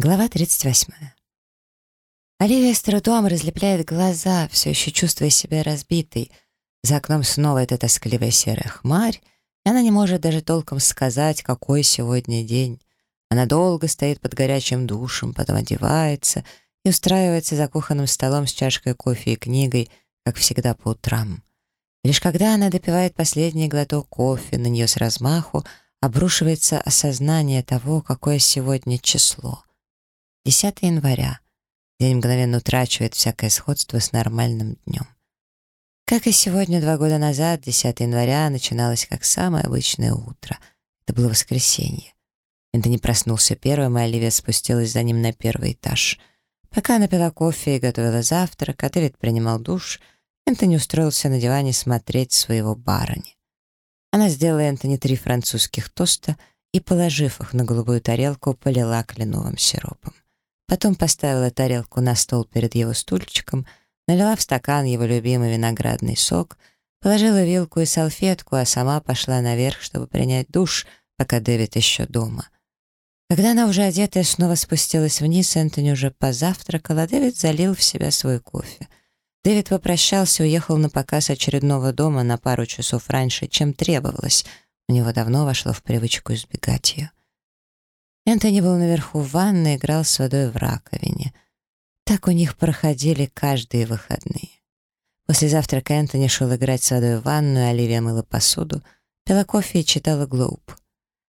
Глава 38. Оливия с трудом разлепляет глаза, все еще чувствуя себя разбитой. За окном снова эта тоскливая серая хмарь, и она не может даже толком сказать, какой сегодня день. Она долго стоит под горячим душем, потом одевается и устраивается за кухонным столом с чашкой кофе и книгой, как всегда по утрам. лишь когда она допивает последний глоток кофе, на нее с размаху обрушивается осознание того, какое сегодня число — 10 января. День мгновенно утрачивает всякое сходство с нормальным днем. Как и сегодня, два года назад, 10 января, начиналось как самое обычное утро. Это было воскресенье. Энтони проснулся первым, и Оливия спустилась за ним на первый этаж. Пока она пила кофе и готовила завтрак, а принимал душ, Энтони устроился на диване смотреть своего барыни. Она сделала Энтони три французских тоста и, положив их на голубую тарелку, полила кленовым сиропом. Потом поставила тарелку на стол перед его стульчиком, налила в стакан его любимый виноградный сок, положила вилку и салфетку, а сама пошла наверх, чтобы принять душ, пока Дэвид еще дома. Когда она уже одетая снова спустилась вниз, Энтони уже позавтракал, а Дэвид залил в себя свой кофе. Дэвид попрощался и уехал на показ очередного дома на пару часов раньше, чем требовалось. У него давно вошло в привычку избегать ее. Энтони был наверху в ванной играл с водой в раковине. Так у них проходили каждые выходные. После завтрака Энтони шел играть с водой в ванную, Оливия мыла посуду, пила кофе и читала «Глоуб».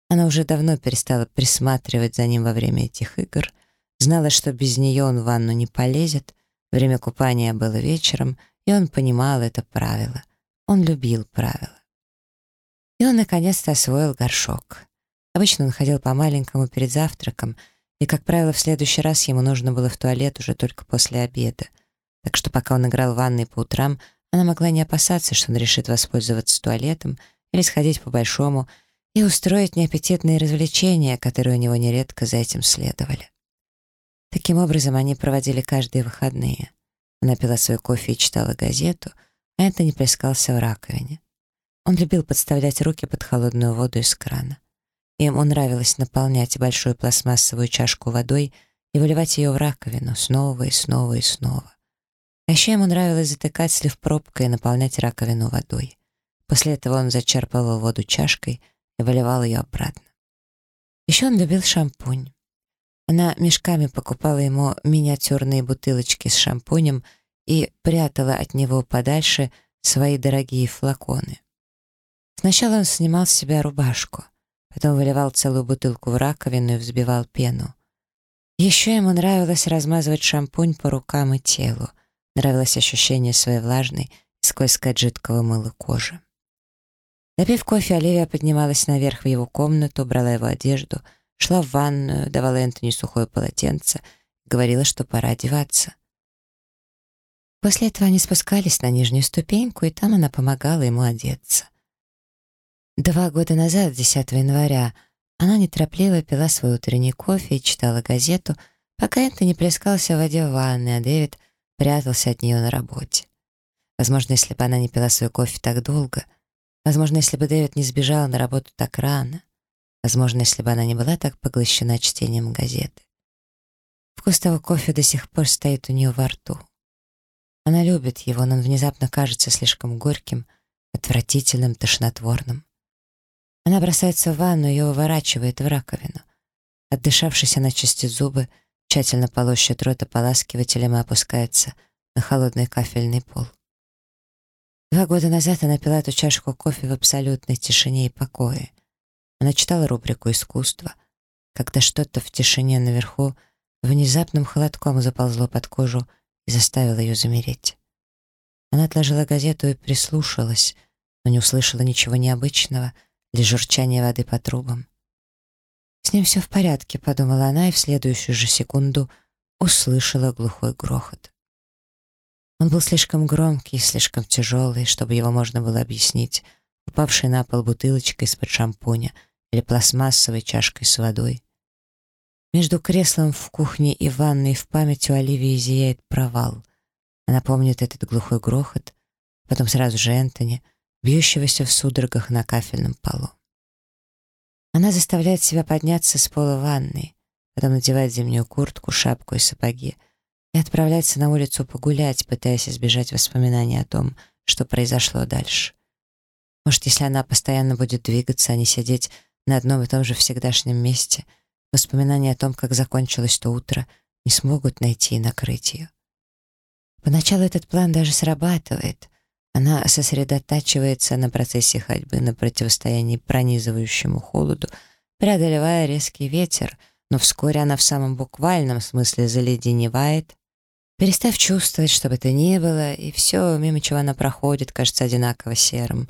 Она уже давно перестала присматривать за ним во время этих игр, знала, что без нее он в ванну не полезет, время купания было вечером, и он понимал это правило. Он любил правила. И он наконец-то освоил горшок. Обычно он ходил по-маленькому перед завтраком, и, как правило, в следующий раз ему нужно было в туалет уже только после обеда. Так что пока он играл в ванной по утрам, она могла не опасаться, что он решит воспользоваться туалетом или сходить по-большому и устроить неаппетитные развлечения, которые у него нередко за этим следовали. Таким образом, они проводили каждые выходные. Она пила свой кофе и читала газету, а Энтони плескался в раковине. Он любил подставлять руки под холодную воду из крана. Ему нравилось наполнять большую пластмассовую чашку водой и выливать ее в раковину снова и снова и снова. А еще ему нравилось затыкать слив пробкой и наполнять раковину водой. После этого он зачерпывал воду чашкой и выливал ее обратно. Еще он любил шампунь. Она мешками покупала ему миниатюрные бутылочки с шампунем и прятала от него подальше свои дорогие флаконы. Сначала он снимал с себя рубашку — потом выливал целую бутылку в раковину и взбивал пену. Еще ему нравилось размазывать шампунь по рукам и телу. Нравилось ощущение своей влажной, скользкой от жидкого мыла кожи. Допив кофе, Оливия поднималась наверх в его комнату, брала его одежду, шла в ванную, давала Энтони сухое полотенце, говорила, что пора одеваться. После этого они спускались на нижнюю ступеньку, и там она помогала ему одеться. Два года назад, 10 января, она неторопливо пила свой утренний кофе и читала газету, пока Энтони плескался в воде в ванной, а Дэвид прятался от нее на работе. Возможно, если бы она не пила свой кофе так долго, возможно, если бы Дэвид не сбежал на работу так рано, возможно, если бы она не была так поглощена чтением газеты. Вкус того кофе до сих пор стоит у нее во рту. Она любит его, но он внезапно кажется слишком горьким, отвратительным, тошнотворным. Она бросается в ванну, ее выворачивает в раковину. Отдышавшись, она чистит зубы, тщательно полощет рот ополаскивателем и опускается на холодный кафельный пол. Два года назад она пила эту чашку кофе в абсолютной тишине и покое. Она читала рубрику «Искусство», когда что-то в тишине наверху внезапным холодком заползло под кожу и заставило ее замереть. Она отложила газету и прислушалась, но не услышала ничего необычного — лишь журчание воды по трубам. «С ним все в порядке», — подумала она, и в следующую же секунду услышала глухой грохот. Он был слишком громкий, слишком тяжелый, чтобы его можно было объяснить, упавшей на пол бутылочкой из-под шампуня или пластмассовой чашкой с водой. Между креслом в кухне и ванной в памяти у Оливии зияет провал. Она помнит этот глухой грохот, потом сразу же Энтони — бьющегося в судорогах на кафельном полу. Она заставляет себя подняться с пола ванной, потом надевать зимнюю куртку, шапку и сапоги и отправляться на улицу погулять, пытаясь избежать воспоминаний о том, что произошло дальше. Может, если она постоянно будет двигаться, а не сидеть на одном и том же всегдашнем месте, воспоминания о том, как закончилось то утро, не смогут найти и накрыть ее. Поначалу этот план даже срабатывает. Она сосредотачивается на процессе ходьбы, на противостоянии пронизывающему холоду, преодолевая резкий ветер, но вскоре она в самом буквальном смысле заледеневает, перестав чувствовать, что бы то ни было, и все, мимо чего она проходит, кажется одинаково серым.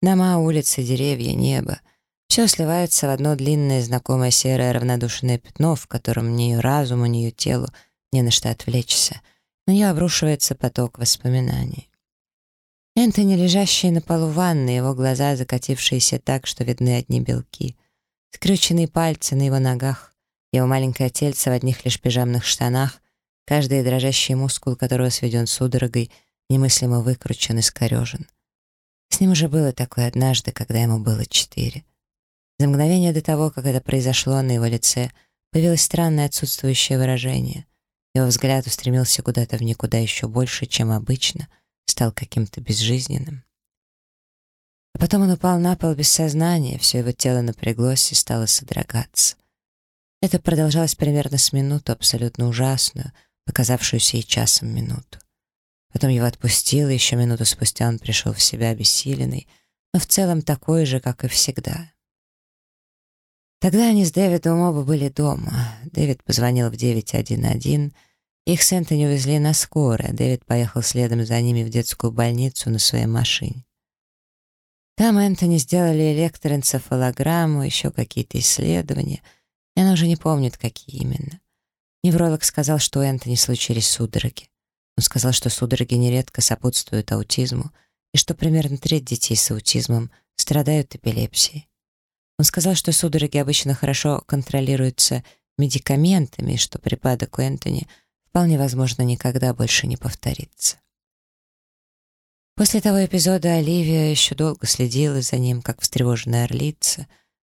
Дома, улицы, деревья, небо — все сливается в одно длинное, знакомое серое равнодушное пятно, в котором ни ее разуму, ни ее телу не на что отвлечься. На нее обрушивается поток воспоминаний. Энтони, лежащий на полу ванны, его глаза закатившиеся так, что видны одни белки, скрюченные пальцы на его ногах, его маленькое тельце в одних лишь пижамных штанах, каждый дрожащий мускул которого сведен судорогой, немыслимо выкручен и скорежен. С ним уже было такое однажды, когда ему было четыре. За мгновение до того, как это произошло, на его лице появилось странное отсутствующее выражение. Его взгляд устремился куда-то в никуда еще больше, чем обычно, стал каким-то безжизненным. А потом он упал на пол без сознания, все его тело напряглось и стало содрогаться. Это продолжалось примерно с минуту, абсолютно ужасную, показавшуюся и часом минуту. Потом его отпустило, еще минуту спустя он пришел в себя обессиленный, но в целом такой же, как и всегда. Тогда они с Дэвидом оба были дома. Дэвид позвонил в 911. Их с Энтони увезли на скорой, а Дэвид поехал следом за ними в детскую больницу на своей машине. Там Энтони сделали электроэнцефалограмму, еще какие-то исследования, и она уже не помнит, какие именно. Невролог сказал, что у Энтони случились судороги. Он сказал, что судороги нередко сопутствуют аутизму, и что примерно треть детей с аутизмом страдают эпилепсией. Он сказал, что судороги обычно хорошо контролируются медикаментами, что припадок у Энтони вполне возможно никогда больше не повторится. После того эпизода Оливия еще долго следила за ним, как встревоженная орлица,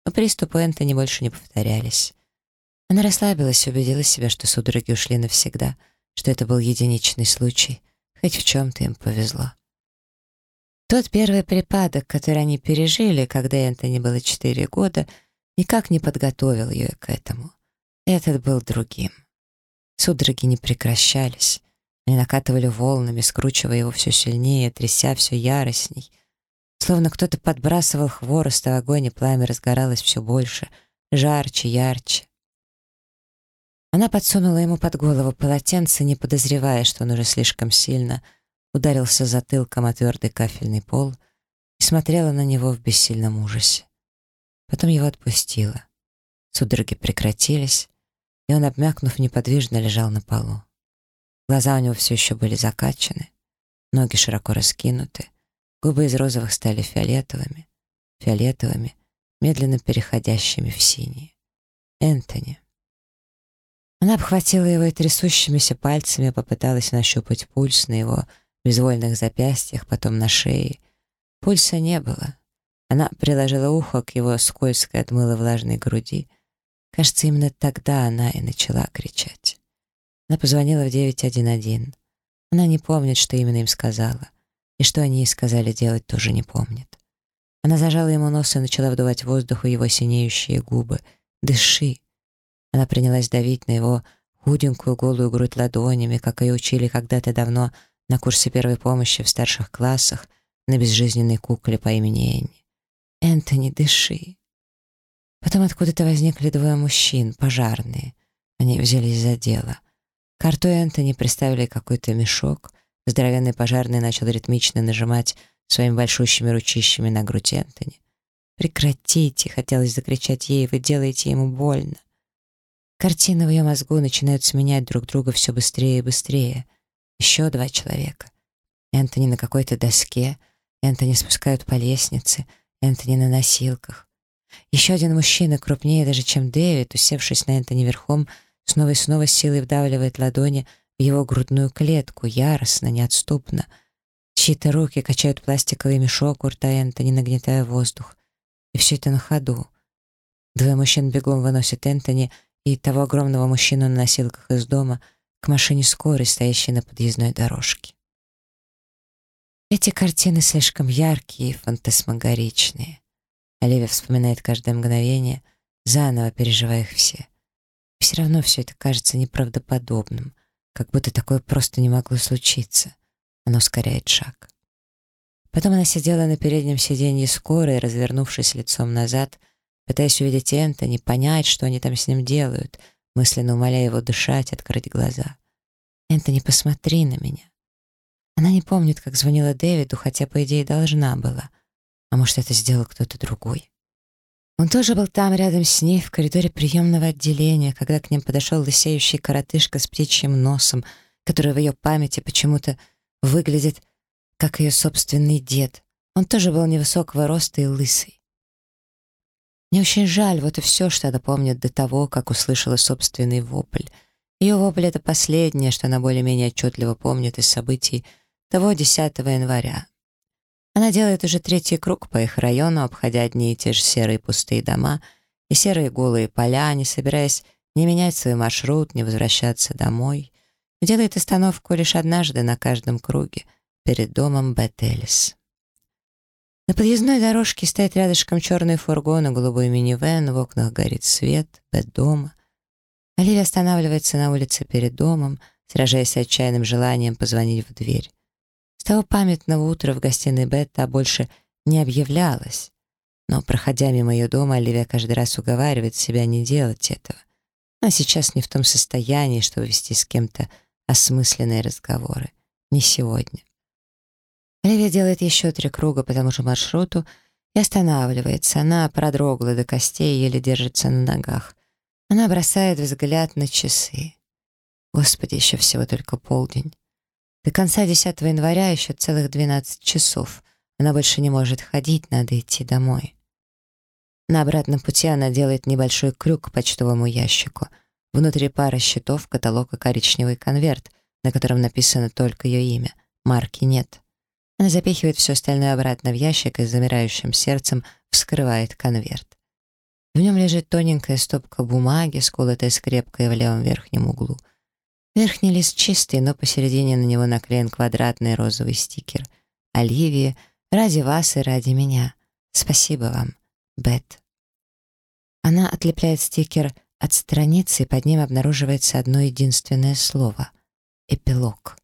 но приступы Энтони больше не повторялись. Она расслабилась и убедила себя, что судороги ушли навсегда, что это был единичный случай, хоть в чем-то им повезло. Тот первый припадок, который они пережили, когда Энтони было четыре года, никак не подготовил ее к этому. Этот был другим. Судороги не прекращались. Они накатывали волнами, скручивая его все сильнее, тряся все яростней. Словно кто-то подбрасывал хворост, в огонь и пламя разгоралось все больше, жарче, ярче. Она подсунула ему под голову полотенце, не подозревая, что он уже слишком сильно ударился затылком о твердый кафельный пол и смотрела на него в бессильном ужасе. Потом его отпустила. Судороги прекратились, и он, обмякнув, неподвижно лежал на полу. Глаза у него все еще были закачаны, ноги широко раскинуты, губы из розовых стали фиолетовыми, фиолетовыми, медленно переходящими в синие. Энтони. Она обхватила его и трясущимися пальцами попыталась нащупать пульс на его безвольных запястьях, потом на шее. Пульса не было. Она приложила ухо к его скользкой отмыло влажной груди. Кажется, именно тогда она и начала кричать. Она позвонила в 911. Она не помнит, что именно им сказала. И что они ей сказали делать, тоже не помнит. Она зажала ему нос и начала вдувать воздух в его синеющие губы. «Дыши!» Она принялась давить на его худенькую голую грудь ладонями, как ее учили когда-то давно на курсе первой помощи в старших классах на безжизненной кукле по имени Энни. «Энтони, дыши!» Потом откуда-то возникли двое мужчин, пожарные. Они взялись за дело. Карту Энтони приставили какой-то мешок. Здоровенный пожарный начал ритмично нажимать своими большущими ручищами на грудь Энтони. «Прекратите!» — хотелось закричать ей, «вы делаете ему больно!» Картины в ее мозгу начинают сменять друг друга все быстрее и быстрее. Еще два человека. Энтони на какой-то доске, Энтони спускают по лестнице, Энтони на носилках. Еще один мужчина, крупнее даже, чем Дэвид, усевшись на Энтони верхом, снова и снова силой вдавливает ладони в его грудную клетку, яростно, неотступно. Чьи-то руки качают пластиковый мешок у рта Энтони, нагнетая воздух. И все это на ходу. Двое мужчин бегом выносят Энтони и того огромного мужчину на носилках из дома к машине скорой, стоящей на подъездной дорожке. Эти картины слишком яркие и фантасмагоричные. Оливия вспоминает каждое мгновение, заново переживая их все. Все равно все это кажется неправдоподобным, как будто такое просто не могло случиться. Оно ускоряет шаг. Потом она сидела на переднем сиденье скорой, развернувшись лицом назад, пытаясь увидеть Энтони, понять, что они там с ним делают, мысленно умоляя его дышать, открыть глаза. «Энтони, посмотри на меня». Она не помнит, как звонила Дэвиду, хотя, по идее, должна была. А может, это сделал кто-то другой. Он тоже был там, рядом с ней, в коридоре приемного отделения, когда к ним подошел лысеющий коротышка с птичьим носом, который в ее памяти почему-то выглядит как ее собственный дед. Он тоже был невысокого роста и лысый. Мне очень жаль, вот и все, что она помнит до того, как услышала собственный вопль. Ее вопль — это последнее, что она более-менее отчетливо помнит из событий того 10 января. Она делает уже третий круг по их району, обходя одни и те же серые пустые дома и серые голые поля, не собираясь не менять свой маршрут, не возвращаться домой. Делает остановку лишь однажды на каждом круге, перед домом Бет-Элис. На подъездной дорожке стоит рядышком черный фургон и голубой минивэн, в окнах горит свет, Бет дома. Оливия останавливается на улице перед домом, сражаясь с отчаянным желанием позвонить в дверь. С того памятного утра в гостиной Бетта больше не объявлялась. Но, проходя мимо ее дома, Оливия каждый раз уговаривает себя не делать этого. Она сейчас не в том состоянии, чтобы вести с кем-то осмысленные разговоры. Не сегодня. Оливия делает еще три круга по тому же маршруту и останавливается. Она продрогла до костей и еле держится на ногах. Она бросает взгляд на часы. Господи, еще всего только полдень. До конца 10 января еще целых 12 часов. Она больше не может ходить, надо идти домой. На обратном пути она делает небольшой крюк к почтовому ящику. Внутри пара счетов, каталог и коричневый конверт, на котором написано только ее имя. Марки нет. Она запихивает все остальное обратно в ящик и с замирающим сердцем вскрывает конверт. В нем лежит тоненькая стопка бумаги, сколотая скрепкой в левом верхнем углу. Верхний лист чистый, но посередине на него наклеен квадратный розовый стикер. «Оливия, ради вас и ради меня. Спасибо вам, Бет». Она отлепляет стикер от страницы, и под ним обнаруживается одно единственное слово — «Эпилог».